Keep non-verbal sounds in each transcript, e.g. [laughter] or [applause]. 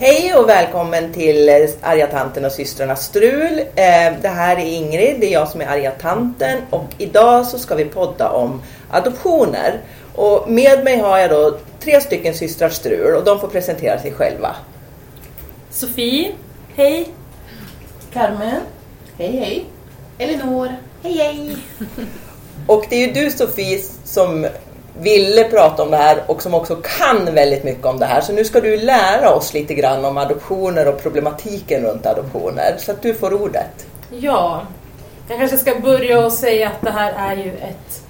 Hej och välkommen till Arga tanten och systrarnas strul. Eh, det här är Ingrid, det är jag som är arga tanten och idag så ska vi podda om adoptioner. Och med mig har jag då tre stycken systrar strul och de får presentera sig själva. Sofie, hej. Carmen. Hej hej. Elinor, hej hej. Och det är ju du Sofie som ville prata om det här och som också kan väldigt mycket om det här. Så nu ska du lära oss lite grann om adoptioner och problematiken runt adoptioner. Så att du får ordet. Ja, jag kanske ska börja och säga att det här är ju ett,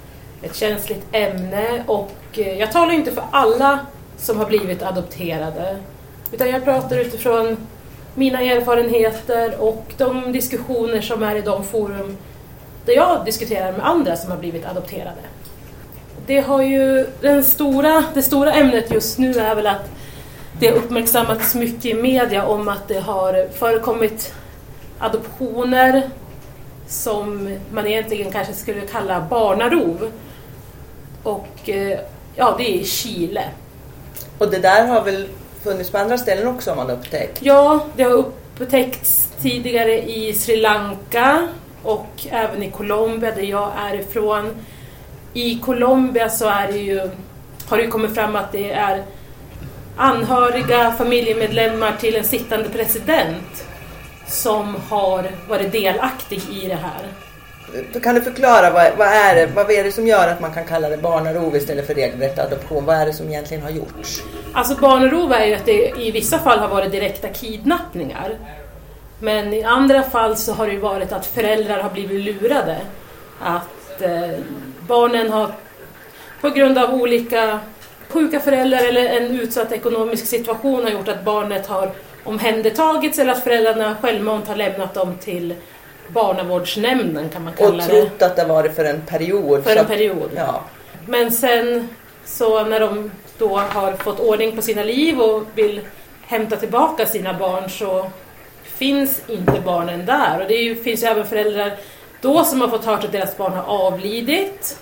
ett känsligt ämne och eh, jag talar inte för alla som har blivit adopterade. Utan jag pratar utifrån mina erfarenheter och de diskussioner som är i de forum där jag diskuterar med andra som har blivit adopterade. Det, har ju, den stora, det stora ämnet just nu är väl att det har uppmärksammats mycket i media om att det har förekommit adoptioner som man egentligen kanske skulle kalla barnarov. Och eh, ja, det är i Chile. Och det där har väl funnits på andra ställen också har man upptäckt? Ja, det har upptäckts tidigare i Sri Lanka och även i Colombia där jag är ifrån. I Colombia så är det ju, har det ju kommit fram att det är anhöriga, familjemedlemmar till en sittande president som har varit delaktig i det här. Kan du förklara vad, vad, är det, vad är det som gör att man kan kalla det barnarov istället för regelrätt adoption? Vad är det som egentligen har gjorts? Alltså barnarov är ju att det i vissa fall har varit direkta kidnappningar. Men i andra fall så har det ju varit att föräldrar har blivit lurade. Att eh, barnen har på grund av olika sjuka föräldrar eller en utsatt ekonomisk situation har gjort att barnet har omhändertagits eller att föräldrarna självmant har lämnat dem till barnavårdsnämnden kan man kalla Och det. trott att det varit för en period. För en period. Ja. Men sen så när de då har fått ordning på sina liv och vill hämta tillbaka sina barn så finns inte barnen där. Och det är finns ju även föräldrar då som har fått höra att deras barn har avlidit.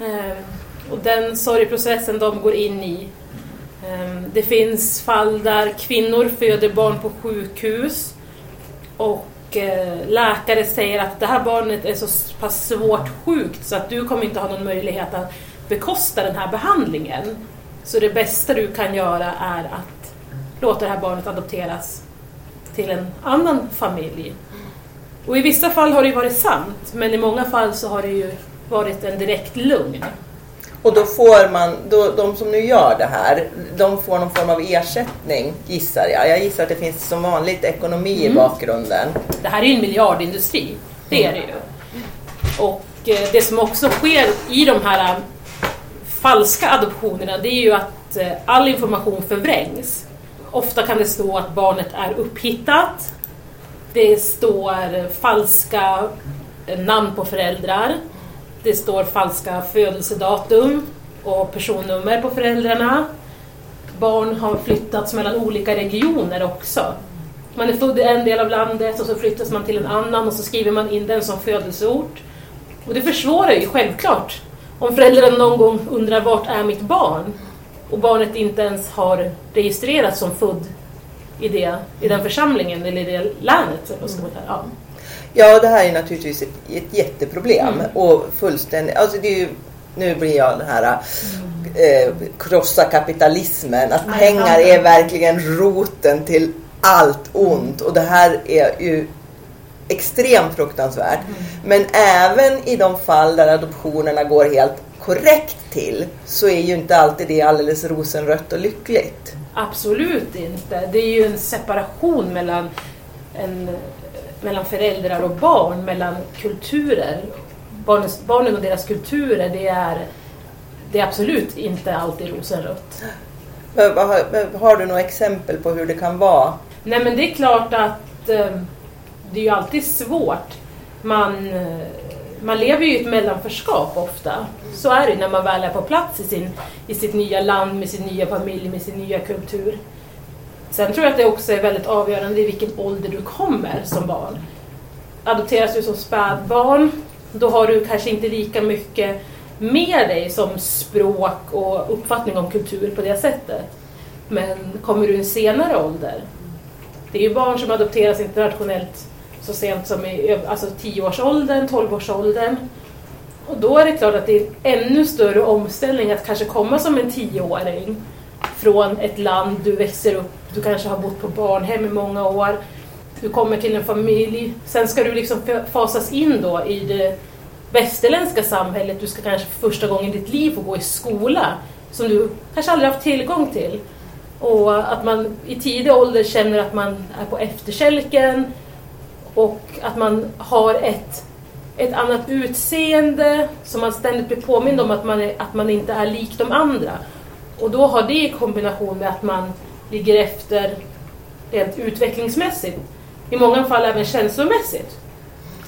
Ehm, och den sorgprocessen de går in i. Ehm, det finns fall där kvinnor föder barn på sjukhus och eh, läkare säger att det här barnet är så pass svårt sjukt så att du kommer inte ha någon möjlighet att bekosta den här behandlingen. Så det bästa du kan göra är att låta det här barnet adopteras till en annan familj. Och i vissa fall har det varit sant, men i många fall så har det ju varit en direkt lugn. Och då får man, då, de som nu gör det här, de får någon form av ersättning gissar jag. Jag gissar att det finns som vanligt ekonomi i Mm. bakgrunden. Det här är ju en miljardindustri, det är det ju. Och eh, det som också sker i de här eh, falska adoptionerna det är ju att eh, all information förvrängs. Ofta kan det stå att barnet är upphittat. Det står falska namn på föräldrar. Det står falska födelsedatum och personnummer på föräldrarna. Barn har flyttats mellan olika regioner också. Man är född i en del av landet och så flyttas man till en annan och så skriver man in den som födelseort. Och det försvårar ju självklart om föräldrarna någon gång undrar vart är mitt barn och barnet inte ens har registrerats som född i, det, i den församlingen eller i det länet. Eller ska man säga. Ja. Ja, det här är naturligtvis ett, ett jätteproblem. Mm. Och fullständigt, alltså det är ju, nu blir jag den här eh, krossa kapitalismen. Att Nej, pengar är verkligen roten till allt ont. Och det här är ju extremt fruktansvärt. Men även i de fall där adoptionerna går helt korrekt till så är ju inte alltid det alldeles rosenrött och lyckligt. Absolut inte. Det är ju en separation mellan, en, mellan föräldrar och barn, mellan kulturer. Barnens, barnen och deras kulturer, det är, det är absolut inte alltid rosenrött. Har, har du några exempel på hur det kan vara? Nej men det är klart att eh, det är ju alltid svårt. Man, eh, man lever ju i ett mellanförskap ofta. Så är det när man väl är på plats i, sin, i sitt nya land, med sin nya familj, med sin nya kultur. Sen tror jag att det också är väldigt avgörande i vilken ålder du kommer som barn. Adopteras du som spädbarn, då har du kanske inte lika mycket med dig som språk och uppfattning om kultur på det sättet. Men kommer du i en senare ålder, det är ju barn som adopteras internationellt så sent som i alltså 10-årsåldern, 12-årsåldern. Och då är det klart att det är en ännu större omställning att kanske komma som en tioåring från ett land du växer upp, du kanske har bott på barnhem i många år, du kommer till en familj, sen ska du liksom fasas in då i det västerländska samhället, du ska kanske för första gången i ditt liv få gå i skola som du kanske aldrig haft tillgång till. Och att man i tidig ålder känner att man är på efterkälken och att man har ett, ett annat utseende som man ständigt blir påmind om att man, är, att man inte är lik de andra. Och då har det i kombination med att man ligger efter rent utvecklingsmässigt, i många fall även känslomässigt.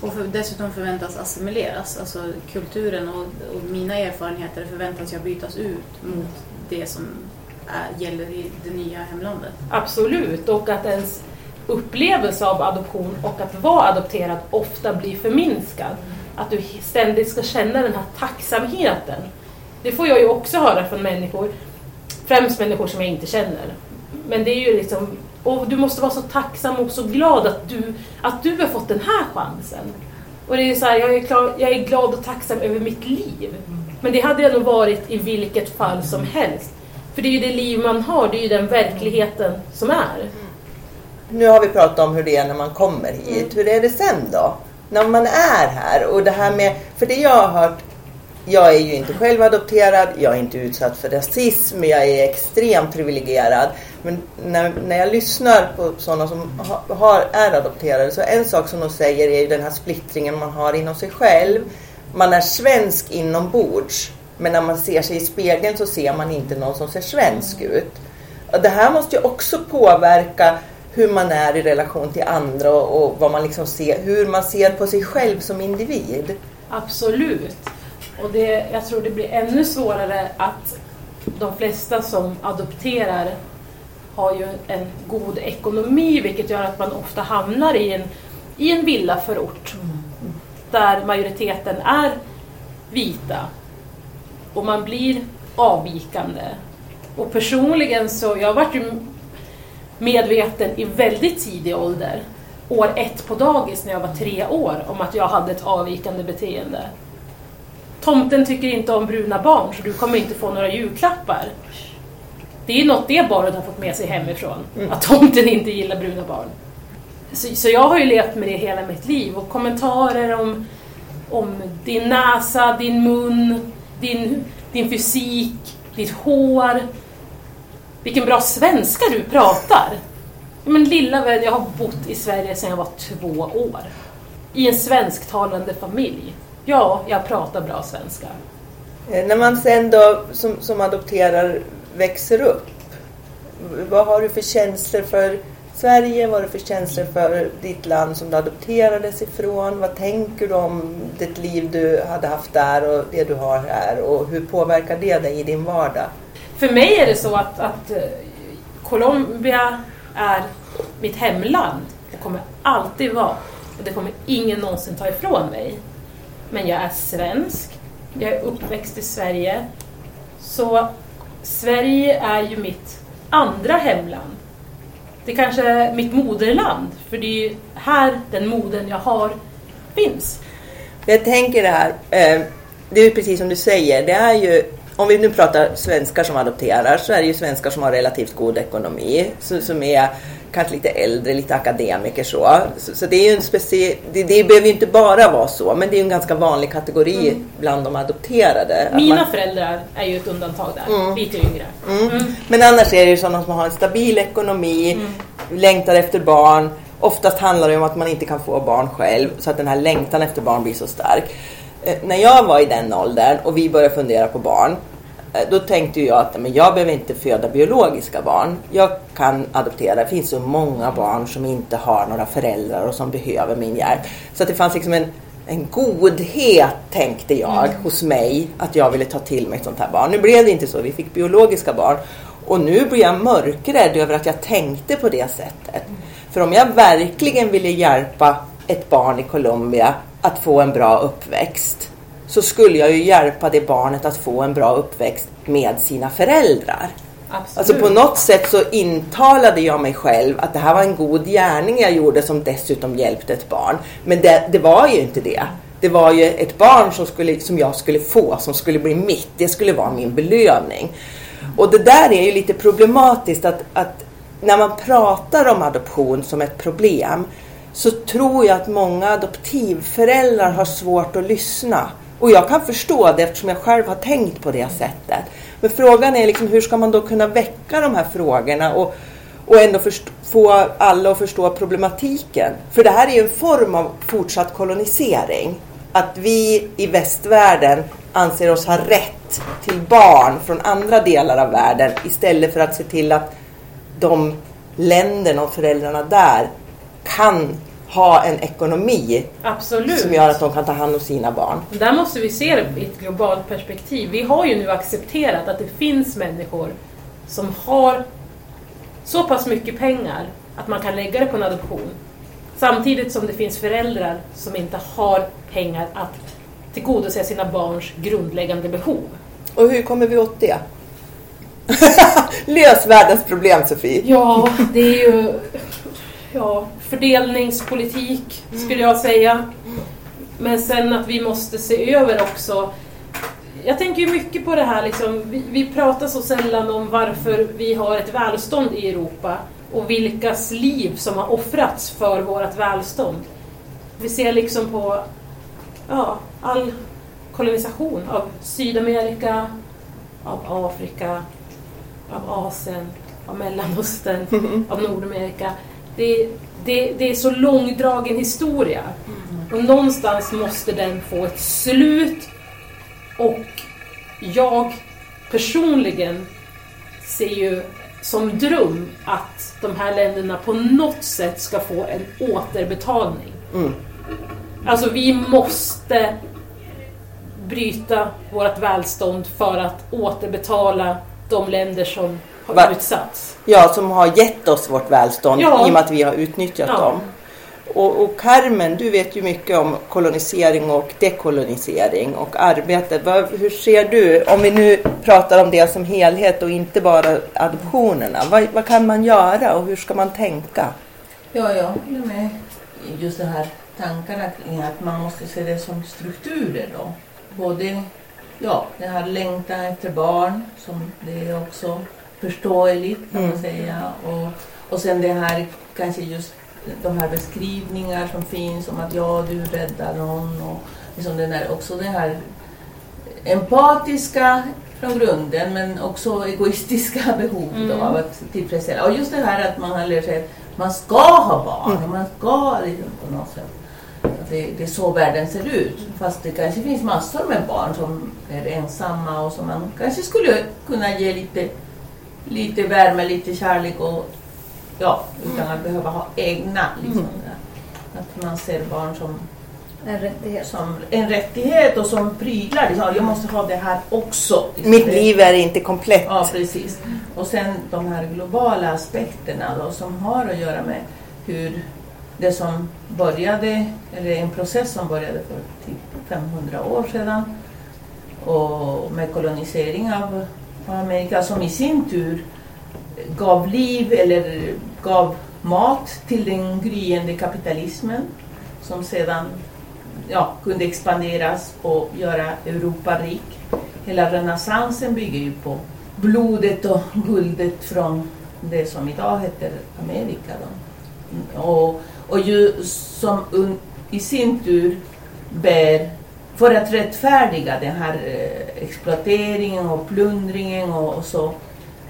Och för, dessutom förväntas assimileras, alltså kulturen och, och mina erfarenheter förväntas jag bytas ut mot det som är, gäller i det nya hemlandet. Absolut, och att ens upplevelse av adoption och att vara adopterad ofta blir förminskad. Att du ständigt ska känna den här tacksamheten. Det får jag ju också höra från människor, främst människor som jag inte känner. Men det är ju liksom, och du måste vara så tacksam och så glad att du, att du har fått den här chansen. Och det är så här, jag, är klar, jag är glad och tacksam över mitt liv. Men det hade jag nog varit i vilket fall som helst. För det är ju det liv man har, det är ju den verkligheten som är. Nu har vi pratat om hur det är när man kommer hit. Mm. Hur är det sen då? När man är här och det här med, för det jag har hört jag är ju inte själv adopterad, jag är inte utsatt för rasism, jag är extremt privilegierad. Men när, när jag lyssnar på sådana som ha, har, är adopterade så en sak som de säger är ju den här splittringen man har inom sig själv. Man är svensk inombords. Men när man ser sig i spegeln så ser man inte någon som ser svensk ut. Det här måste ju också påverka hur man är i relation till andra och, och vad man liksom ser, hur man ser på sig själv som individ. Absolut. Och det, jag tror det blir ännu svårare att de flesta som adopterar har ju en god ekonomi vilket gör att man ofta hamnar i en, i en villaförort där majoriteten är vita och man blir avvikande. Och personligen så, jag varit ju medveten i väldigt tidig ålder, år ett på dagis när jag var tre år, om att jag hade ett avvikande beteende. Tomten tycker inte om bruna barn så du kommer inte få några julklappar. Det är något det barnet har fått med sig hemifrån, mm. att tomten inte gillar bruna barn. Så, så, jag har ju levt med det hela mitt liv och kommentarer om, om din näsa, din mun, din, din fysik, ditt hår. Vilken bra svenska du pratar! Men lilla vän, jag har bott i Sverige sedan jag var två år. I en svensktalande familj. Ja, jag pratar bra svenska. Eh, när man sen då som, som adopterar växer upp, vad har du för känslor för Sverige? Vad har du för känslor för ditt land som du adopterades ifrån? Vad tänker du om det liv du hade haft där och det du har här? Och hur påverkar det dig i din vardag? För mig är det så att, att eh, Colombia är mitt hemland. Det kommer alltid vara. Och det kommer ingen någonsin ta ifrån mig. Men jag är svensk. Jag är uppväxt i Sverige. Så Sverige är ju mitt andra hemland. Det kanske är mitt moderland, för det är ju här den moden jag har finns. Jag tänker det här, eh, det är ju precis som du säger, det är ju om vi nu pratar svenskar som adopterar så är det ju svenskar som har relativt god ekonomi, som är kanske lite äldre, lite akademiker så. Så, så det är en speciell, det, det behöver ju inte bara vara så, men det är en ganska vanlig kategori mm. bland de adopterade. Mina man... föräldrar är ju ett undantag där, mm. lite yngre. Mm. mm. Men annars är det ju sådana som har en stabil ekonomi, mm. längtar efter barn. Oftast handlar det om att man inte kan få barn själv, så att den här längtan efter barn blir så stark. Eh, när jag var i den åldern och vi började fundera på barn, Eh, då tänkte jag att men jag behöver inte föda biologiska barn. Jag kan adoptera. Det finns så många barn som inte har några föräldrar och som behöver min hjälp. Så det fanns liksom en, en godhet, tänkte jag, mm. hos mig att jag ville ta till mig ett sånt här barn. Nu blev det inte så. Vi fick biologiska barn. Och nu blir jag mörkrädd över att jag tänkte på det sättet. För om jag verkligen ville hjälpa ett barn i Colombia att få en bra uppväxt så skulle jag ju hjälpa det barnet att få en bra uppväxt med sina föräldrar. Absolut. Alltså på något sätt så intalade jag mig själv att det här var en god gärning jag gjorde som dessutom hjälpte ett barn. Men det, det var ju inte det. Det var ju ett barn som, skulle, som jag skulle få, som skulle bli mitt. Det skulle vara min belöning. Och det där är ju lite problematiskt att, att när man pratar om adoption som ett problem så tror jag att många adoptivföräldrar har svårt att lyssna. Och jag kan förstå det eftersom jag själv har tänkt på det sättet. Men frågan är liksom hur ska man då kunna väcka de här frågorna och, och ändå först- få alla att förstå problematiken. För det här är ju en form av fortsatt kolonisering. Att vi i västvärlden anser oss ha rätt till barn från andra delar av världen istället för att se till att de länderna och föräldrarna där kan ha en ekonomi Absolut. som gör att de kan ta hand om sina barn. Där måste vi se det i ett globalt perspektiv. Vi har ju nu accepterat att det finns människor som har så pass mycket pengar att man kan lägga det på en adoption. Samtidigt som det finns föräldrar som inte har pengar att tillgodose sina barns grundläggande behov. Och hur kommer vi åt det? [laughs] Lös världens problem Sofie. Ja, det är ju ja, fördelningspolitik skulle jag säga. Men sen att vi måste se över också jag tänker ju mycket på det här, liksom, vi, vi pratar så sällan om varför vi har ett välstånd i Europa och vilkas liv som har offrats för vårt välstånd. Vi ser liksom på ja, all kolonisation av Sydamerika, av Afrika, av Asien, av Mellanöstern, av Nordamerika. Det, det, det är så långdragen historia. Och någonstans måste den få ett slut. Och jag personligen ser ju som dröm att de här länderna på något sätt ska få en återbetalning. Mm. Alltså vi måste bryta vårt välstånd för att återbetala de länder som har Va- utsatts. Ja, som har gett oss vårt välstånd Ja. i och med att vi har utnyttjat Ja. dem. Och, och Carmen, du vet ju mycket om kolonisering och dekolonisering och arbete. Vad, hur ser du, om vi nu pratar om det som helhet och inte bara adoptionerna, vad, vad kan man göra och hur ska man tänka? Ja, jag håller med just de här tankarna kring att man måste se det som strukturer då. Både ja, den här längtan efter barn som det är också förståeligt kan man Mm. säga. Och, och sen det här kanske just de här beskrivningar som finns om att ja, du räddar någon och liksom den där, också det här empatiska från grunden men också egoistiska [laughs] behov då, Mm. av att tillfredsställa. Och just det här att man har lärt sig att man ska ha barn Mm. och man ska liksom på något sätt. Att det, det är så världen ser ut. Fast det kanske finns massor med barn som är ensamma och som man kanske skulle kunna ge lite, lite värme, lite kärlek och ja, utan att behöva ha egna. Liksom, Att man ser barn som En rättighet. som en rättighet och som prylar. Liksom, jag måste ha det här också. Liksom. Mitt liv är inte komplett. Ja, precis. Och sen de här globala aspekterna då, som har att göra med hur det som började, eller en process som började för typ 500 år sedan och med kolonisering av Amerika som i sin tur gav liv eller gav mat till den gryende kapitalismen som sedan ja, kunde expanderas och göra Europa rik. Hela renässansen bygger ju på blodet och guldet från det som idag heter Amerika. Då. Och, och ju som un, i sin tur bär för att rättfärdiga den här eh, exploateringen och plundringen och, och så,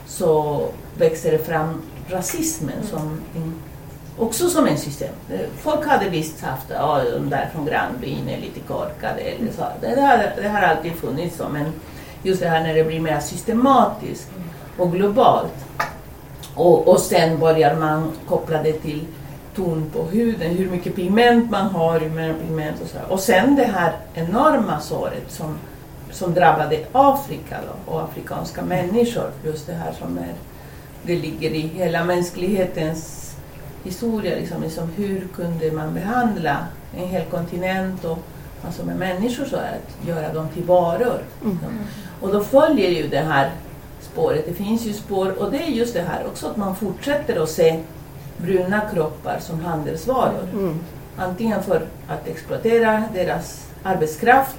så växer det fram rasismen som en, också som en system. Folk hade visst haft ja, de där från grannbyn är lite korkade eller så. Det, det, har, det har alltid funnits så men just det här när det blir mer systematiskt och globalt. Och, och sen börjar man koppla det till ton på huden, hur mycket pigment man har, hur mycket pigment och så. Och sen det här enorma såret som, som drabbade Afrika då, och afrikanska människor. Just det här som är, det ligger i hela mänsklighetens historia. Liksom, liksom hur kunde man behandla en hel kontinent och alltså med människor så här, att göra dem till varor. Mm. Och då följer ju det här spåret. Det finns ju spår och det är just det här också att man fortsätter att se bruna kroppar som handelsvaror. Mm. Antingen för att exploatera deras arbetskraft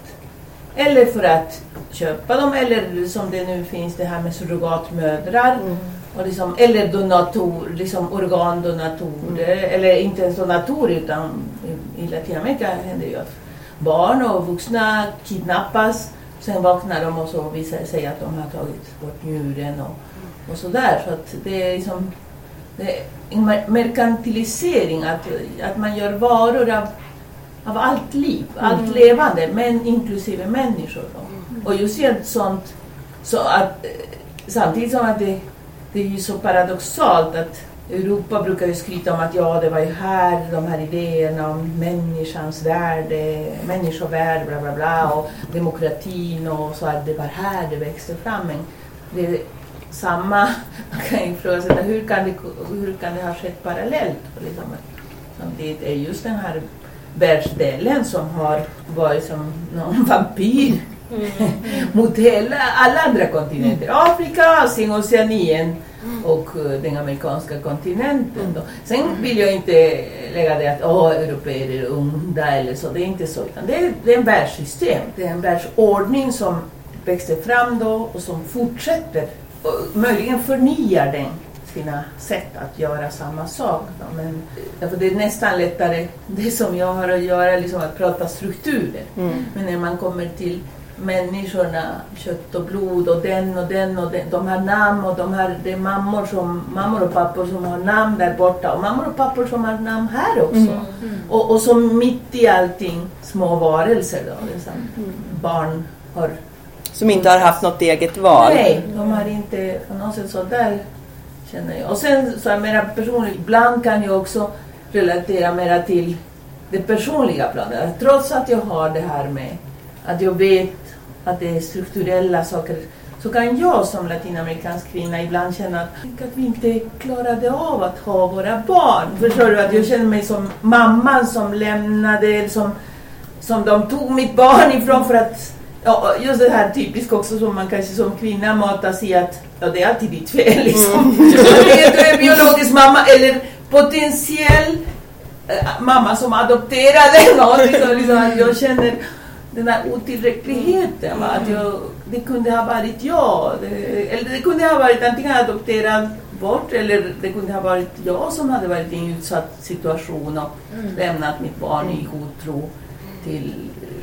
eller för att köpa dem eller som det nu finns det här med surrogatmödrar. Mm. Och liksom, eller donator, liksom organdonatorer, eller inte ens donatorer utan i, i Latinamerika händer det ju att barn och vuxna kidnappas. Sen vaknar de och så visar det sig att de har tagit bort njuren och, och sådär. Så att det är liksom det är en mer- merkantilisering, att, att man gör varor av, av allt liv, allt levande, men inklusive människor. Då. Och just ett sånt, så att, eh, samtidigt som att det, det är ju så paradoxalt att Europa brukar ju skryta om att ja, det var ju här de här idéerna om människans värde, människovärde, bla bla bla och demokratin och så att det var här det växte fram. Men det är samma, [laughs] man kan ifrågasätta hur kan det, hur kan det ha skett parallellt? Liksom, samtidigt är just den här världsdelen som har varit som någon [laughs] vampyr mot hela, alla andra kontinenter. Afrika, Asien, Oceanien och eh, den amerikanska kontinenten. Då. Sen vill jag inte lägga det att åh, europeer är onda eller så. Det är inte så. Utan det, är, det är en världssystem. Det är en världsordning som växte fram då och som fortsätter och möjligen förnyar den sina sätt att göra samma sak. Då. Men, därför det är nästan lättare, det som jag har att göra, liksom att prata strukturer. Mm. Men när man kommer till människorna, kött och blod och den och den och den, de har namn och de har, det är mammor, som, mammor och pappor som har namn där borta och mammor och pappor som har namn här också. Mm. Och, och som mitt i allting små varelser då, liksom, barn har Som inte har haft något eget val. Nej, de har inte på något sätt så där känner jag. Och sen så är mera personligt, ibland kan jag också relatera mera till det personliga planet. Trots att jag har det här med att jag vet att det är strukturella saker så kan jag som latinamerikansk kvinna ibland känna att, tänk att vi inte klarade av att ha våra barn. Förstår du? Att jag känner mig som mamman som lämnade, som, som de tog mitt barn ifrån för att Ja, just det här typiskt också som man kanske som kvinna matas i att ja, det är alltid ditt fel liksom. Är, du är biologisk mamma eller potentiell eh, mamma som adopterade någon. Liksom, liksom, jag känner den här otillräckligheten. Va? Att jag, det kunde ha varit jag. Det, eller det kunde ha varit antingen adopterad bort eller det kunde ha varit jag som hade varit i en utsatt situation och lämnat mitt barn i god tro till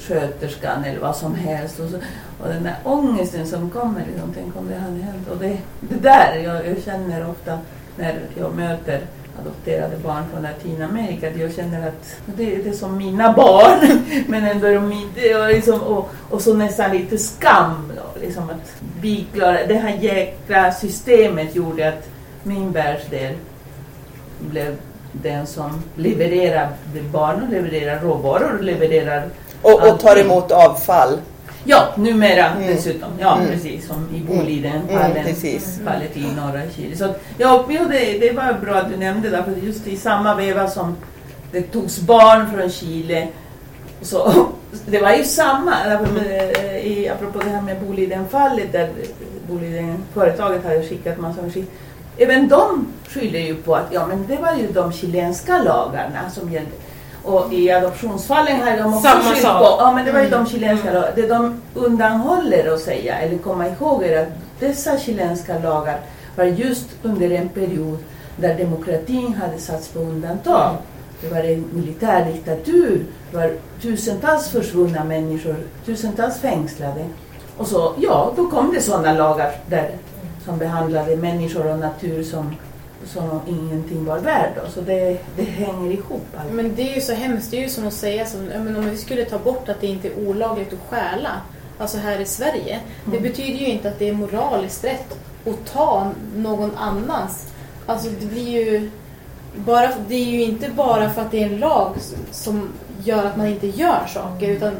sköterskan eller vad som helst. Och, så, och den där ångesten som kommer, liksom, tänk om det hade hänt. Och det, det där jag, jag känner ofta när jag möter adopterade barn från Latinamerika, jag känner att det, det är som mina barn, [laughs] men ändå är de inte, och, liksom, och, och så nästan lite skam. Då, liksom att vi klarade, det här jäkla systemet gjorde att min världsdel blev den som levererar barn och levererar råvaror och levererar och, och tar emot avfall. Ja, numera Mm. dessutom. Ja, Mm. precis som i. Mm, precis. Fallet i norra Chile. Så ja, det, det var bra att du nämnde det, för just i samma veva som det togs barn från Chile så [laughs] det var ju samma, därför, eh, i, apropå det här med Boliden-fallet där Boliden, företaget hade skickat massor med skit. Även de skyller ju på att ja, men det var ju de chilenska lagarna som gällde. Och i adoptionsfallen har de också Samma sak. på, ja men det var ju de chilenska lagarna. Det de undanhåller att säga eller komma ihåg är att dessa chilenska lagar var just under en period där demokratin hade satts på undantag. Det var en militärdiktatur, det var tusentals försvunna människor, tusentals fängslade. Och så, ja, då kom det sådana lagar där som behandlade människor och natur som, som ingenting var värd. Då. Så det, det hänger ihop. allt. Men det är ju så hemskt. Det är ju som att säga som, men om vi skulle ta bort att det inte är olagligt att stjäla, alltså här i Sverige. Det Mm. betyder ju inte att det är moraliskt rätt att ta någon annans. Alltså det blir ju... Bara, det är ju inte bara för att det är en lag som gör att man inte gör saker, utan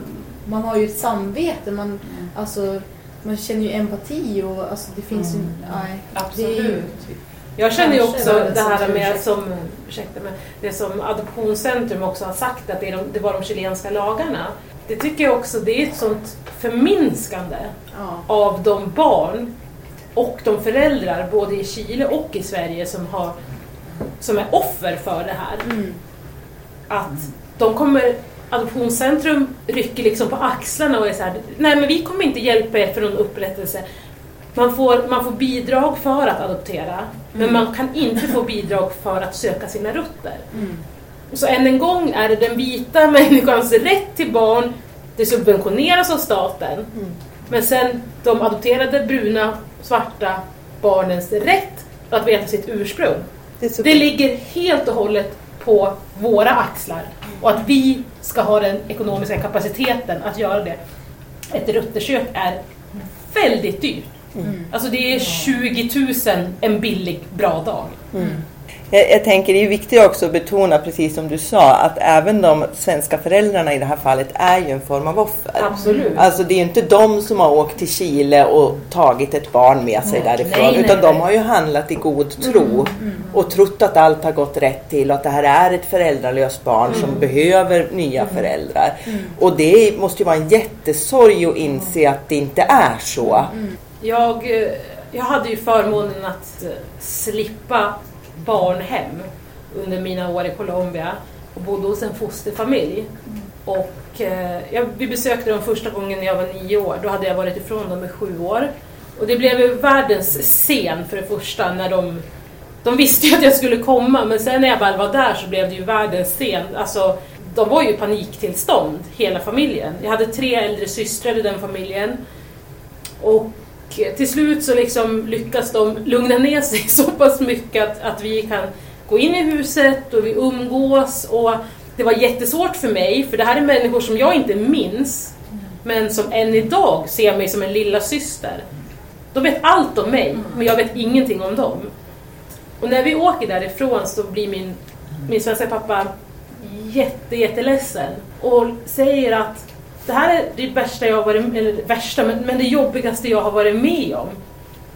man har ju ett samvete. Man, alltså, man känner ju empati och alltså, det finns ju... Mm. Nej, det är ju, Absolut. Jag känner ju också världens det här med som, ursäkta, men det som Adoptionscentrum också har sagt att det, är de, det var de chilenska lagarna. Det tycker jag också, det är ett sånt förminskande ja. av de barn och de föräldrar både i Chile och i Sverige som, har, som är offer för det här. Mm. Att de kommer, Adoptionscentrum rycker liksom på axlarna och är så här, nej men vi kommer inte hjälpa er för någon upprättelse. Man får, man får bidrag för att adoptera, men man kan inte få bidrag för att söka sina rötter. Mm. Så än en gång är det den vita [laughs] människans rätt till barn, det subventioneras av staten. Men sen de adopterade bruna, svarta barnens rätt att veta sitt ursprung. Det Det ligger helt och hållet på våra axlar och att vi ska ha den ekonomiska kapaciteten att göra det. Ett ruttersök är väldigt dyrt. Alltså det är 20 000 en billig bra dag. Jag, jag tänker det är viktigt också att betona, precis som du sa, att även de svenska föräldrarna i det här fallet är ju en form av offer. Absolut. Alltså det är ju inte de som har åkt till Chile och tagit ett barn med sig Nej, därifrån. nej, nej, utan de nej. har ju handlat i god tro och trott att allt har gått rätt till och att det här är ett föräldralöst barn som behöver nya föräldrar. Och det måste ju vara en jättesorg att inse att det inte är så. Jag, eh, jag hade ju förmånen att eh, slippa barnhem under mina år i Colombia och bodde hos en fosterfamilj. Och, eh, vi besökte dem första gången när jag var nio år. Då hade jag varit ifrån dem i sju år. Och det blev ju världens scen för det första när de de visste ju att jag skulle komma men sen när jag väl var där så blev det ju världens scen. Alltså, de var ju i paniktillstånd, hela familjen. Jag hade tre äldre systrar i den familjen. Och till slut så liksom lyckas de lugna ner sig [laughs] så pass mycket att, att vi kan gå in i huset och vi umgås. Och det var jättesvårt för mig, för det här är människor som jag inte minns, men som än idag ser mig som en lilla syster. De vet allt om mig, men jag vet ingenting om dem. Och när vi åker därifrån så blir min, min svenska pappa jätte, jätteledsen och säger att det här är det värsta jag har varit eller värsta, men, men det jobbigaste jag har varit med om.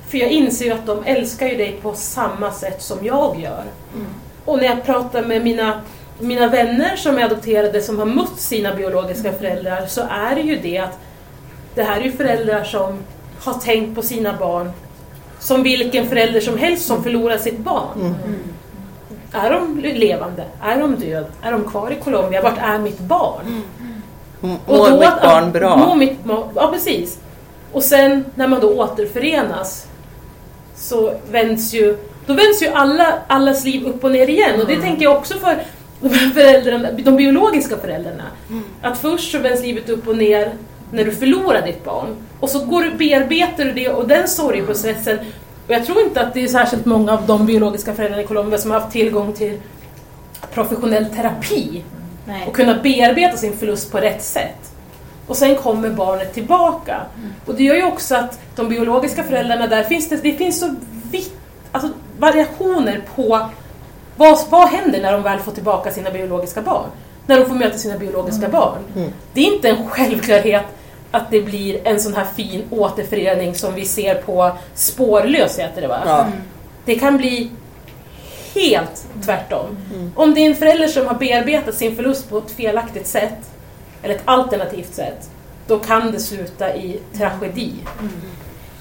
För jag inser ju att de älskar ju dig på samma sätt som jag gör. Och när jag pratar med mina, mina vänner som är adopterade som har mött sina biologiska föräldrar så är det ju det att det här är ju föräldrar som har tänkt på sina barn som vilken förälder som helst som förlorar sitt barn. Är de levande? Är de död? Är de kvar i Colombia? Vart är mitt barn? Mår då mitt barn bra? Mår mitt, ja, precis. Och sen när man då återförenas så vänds ju, då vänds ju alla, allas liv upp och ner igen. Och det tänker jag också för [laughs] föräldrarna, de biologiska föräldrarna. Att först så vänds livet upp och ner när du förlorar ditt barn. Och så går du, bearbetar du det och den sorgeprocessen. Och jag tror inte att det är särskilt många av de biologiska föräldrarna i Colombia som har haft tillgång till professionell terapi Nej. och kunna bearbeta sin förlust på rätt sätt. Och sen kommer barnet tillbaka. Och det gör ju också att de biologiska föräldrarna, där finns det, det finns så vitt, alltså variationer på vad, vad händer när de väl får tillbaka sina biologiska barn? När de får möta sina biologiska barn. Det är inte en självklarhet att det blir en sån här fin återförening som vi ser på Spårlös heter det va? Ja. Det kan bli helt tvärtom. Om det är en förälder som har bearbetat sin förlust på ett felaktigt sätt, eller ett alternativt sätt, då kan det sluta i tragedi.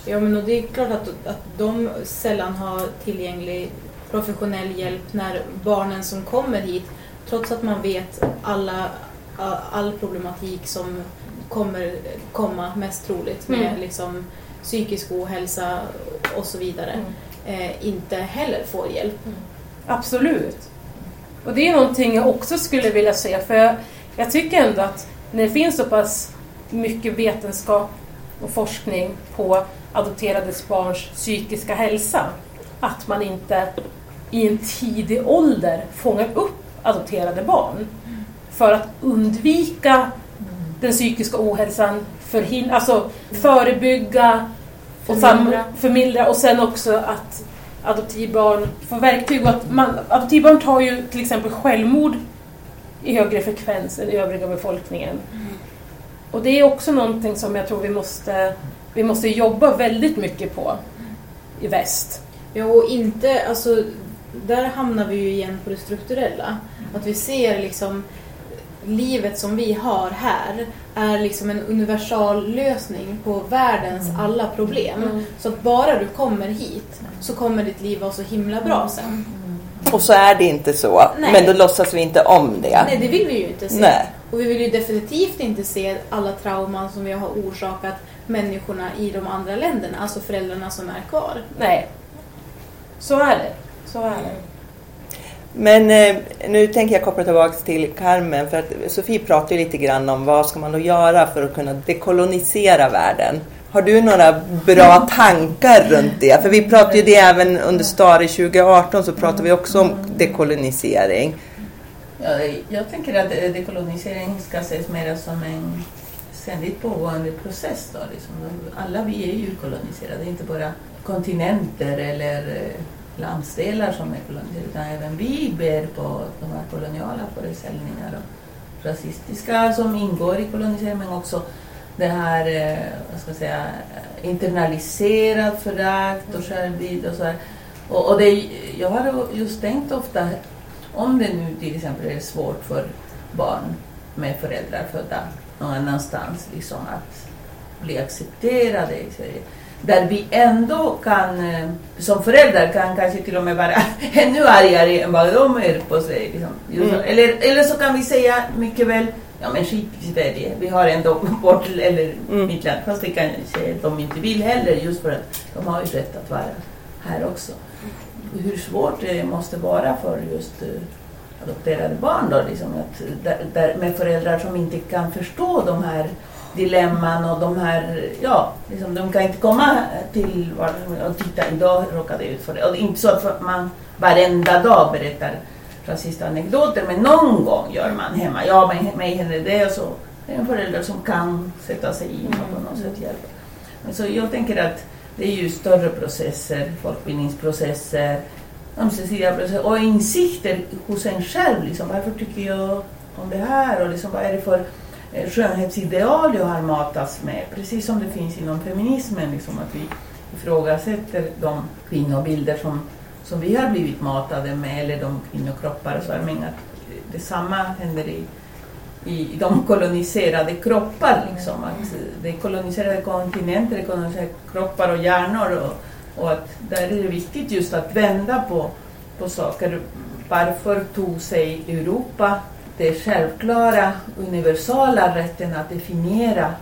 Ja, men och det är klart att, att de sällan har tillgänglig professionell hjälp när barnen som kommer hit, trots att man vet alla, all problematik som kommer komma mest troligt med Mm. liksom, psykisk ohälsa och så vidare, Mm. eh, inte heller får hjälp. Absolut. Och det är någonting jag också skulle vilja säga, för jag, jag tycker ändå att när det finns så pass mycket vetenskap och forskning på adopterades barns psykiska hälsa, att man inte i en tidig ålder fångar upp adopterade barn för att undvika den psykiska ohälsan, förhin- alltså förebygga och Förmildra. förmildra och sen också att adoptivbarn får verktyg och att man, adoptivbarn tar ju till exempel självmord i högre frekvens än övriga befolkningen. Och det är också någonting som jag tror vi måste, vi måste jobba väldigt mycket på i väst. Ja, och inte, alltså, där hamnar vi ju igen på det strukturella. Att vi ser liksom livet som vi har här är liksom en universal lösning på världens alla problem. Mm. Så att bara du kommer hit så kommer ditt liv vara så himla bra sen. Och så är det inte så. Nej. Men då låtsas vi inte om det. Nej, det vill vi ju inte se. Nej. Och vi vill ju definitivt inte se alla trauman som vi har orsakat människorna i de andra länderna, alltså föräldrarna som är kvar. Nej. Så är det. Så är det. Men eh, nu tänker jag koppla tillbaka till Carmen. För att Sofie pratar ju lite grann om vad ska man då göra för att kunna dekolonisera världen. Har du några bra tankar runt det? För vi pratade ju det även under Stare 2018 så pratade vi också om dekolonisering. Ja, jag tänker att eh, dekolonisering ska ses mer som en ständigt pågående process. Då, liksom. Alla vi är ju koloniserade, inte bara kontinenter eller eh, landsdelar som är kolonier utan även vi bär på de här koloniala föreställningar och rasistiska som ingår i koloniseringen men också det här, eh, vad ska jag säga, internaliserat förakt och självbild och så här. Och, och det, jag har just tänkt ofta, om det nu till exempel är svårt för barn med föräldrar födda någon annanstans liksom att bli accepterade i Sverige. Där vi ändå kan, eh, som föräldrar kan kanske till och med vara [laughs] ännu argare än vad de är på sig. Liksom. Mm. eller, eller så kan vi säga mycket väl, ja men skit i Sverige, vi har ändå [laughs] vårt, eller Mm. mitt land. Fast det kanske de inte vill heller just för att de har ju rätt att vara här också. Hur svårt det måste vara för just eh, adopterade barn då, liksom, att, där, där, med föräldrar som inte kan förstå de här dilemman och de här, ja, liksom, de kan inte komma till och titta, idag råkade jag ut för det. Och det är inte så att man varenda dag berättar rasistanekdoter, men någon gång gör man hemma. Ja, men mig händer det och så. Det är en förälder som kan sätta sig in och på något sätt hjälpa. Men så jag tänker att det är ju större processer, folkbildningsprocesser, ömsesidiga processer och insikter hos en själv. Liksom, varför tycker jag om det här och liksom, vad är det för Eh, skönhetsideal jag har matats med? Precis som det finns inom feminismen, liksom, att vi ifrågasätter de kvinnobilder som, som vi har blivit matade med eller de kvinnokroppar och så Jag Men att detsamma händer i i de koloniserade kroppar. Liksom. Att det är koloniserade kontinenter, det är koloniserade kroppar och hjärnor. Och, och att där är det viktigt just att vända på, på saker. Varför tog sig Europa det självklara universala rätten att definiera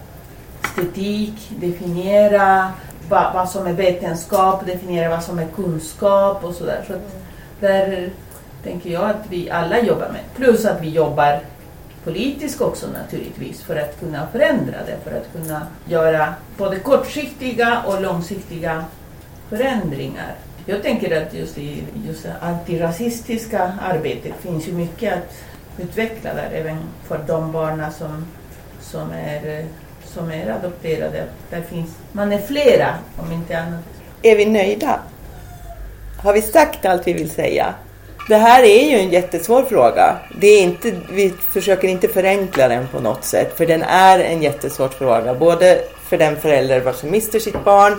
estetik, definiera vad, vad som är vetenskap, definiera vad som är kunskap och sådär. Så att där tänker jag att vi alla jobbar med. Plus att vi jobbar politiskt också naturligtvis för att kunna förändra det, för att kunna göra både kortsiktiga och långsiktiga förändringar. Jag tänker att just i just det antirasistiska arbetet finns ju mycket att utveckla där, även för de barnen som, som, är, som är adopterade. Där finns, man är flera, om inte annat. Är vi nöjda? Har vi sagt allt vi vill säga? Det här är ju en jättesvår fråga. Det är inte, vi försöker inte förenkla den på något sätt. För den är en jättesvår fråga. Både för den förälder som mister sitt barn,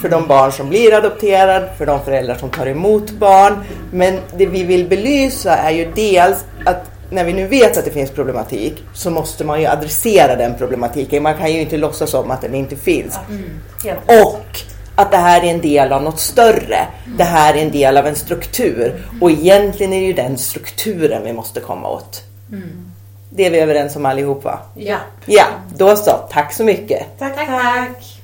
för de barn som blir adopterade, för de föräldrar som tar emot barn. Men det vi vill belysa är ju dels att när vi nu vet att det finns problematik så måste man ju adressera den problematiken. Man kan ju inte låtsas om att den inte finns. Helt. Och att det här är en del av något större. Det här är en del av en struktur. Och egentligen är det ju den strukturen vi måste komma åt. Det är vi överens om allihop va? Ja. Ja, då så. Tack så mycket. Tack, tack.